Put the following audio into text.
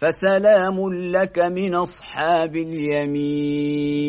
فسلام لك من أصحاب اليمين.